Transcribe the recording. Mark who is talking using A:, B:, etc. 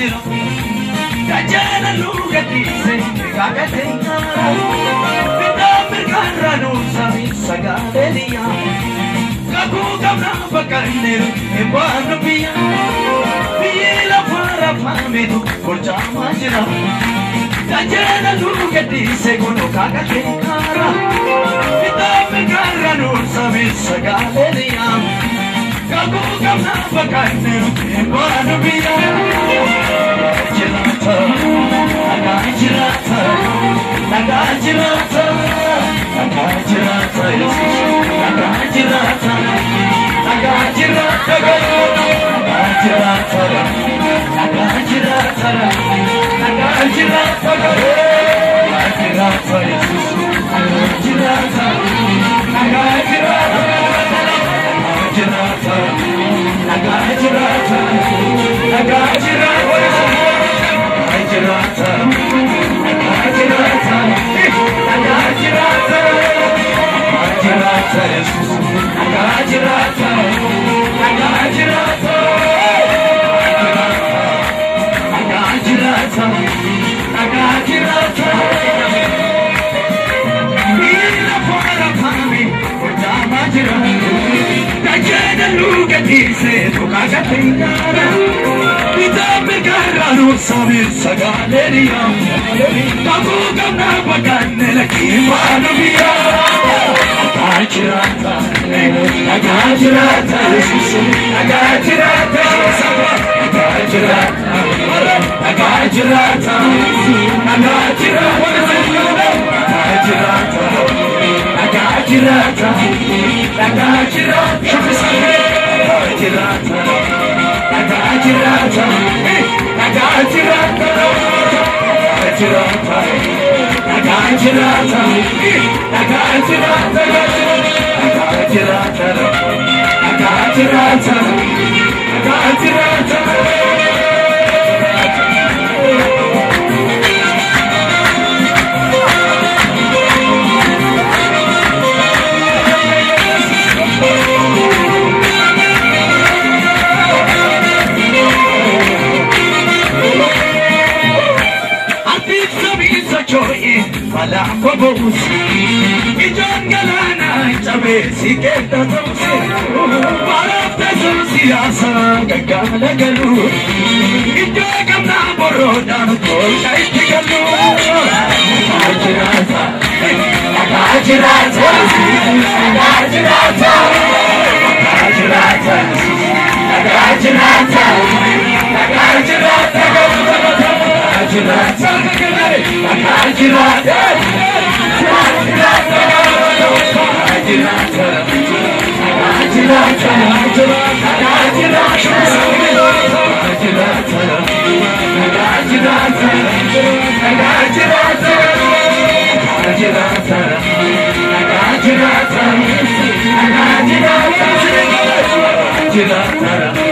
A: వజ్రం గజాలను గీసే గగను సగాడలియా కగు గమనాప కన్నెరు నింబాను పియా పియేల ఫార ఫామెదు కొర్చా మాజరా గజాలను గీసే గును కాగతే కారా పితా పిగరను సవి సగాడలియా I'm gonna pakai sel, buat biar. i got you, Bir daha bekar sabir sagalerya Babu gamna baganne laki manubiya Agacirata, agacirata, agacirata, agacirata, agacirata, agacirata, agacirata, agacirata, I got it, I got it, I got it, I got it, I got it, I got it, I got it, I got it, I got it, I got it, joi pala kobo usi galana chabe siketa tumse parat jon si asa galu ki jo na boro dan ko kai tikalu aaj raja aaj raja aaj raja aaj raja aaj I got you,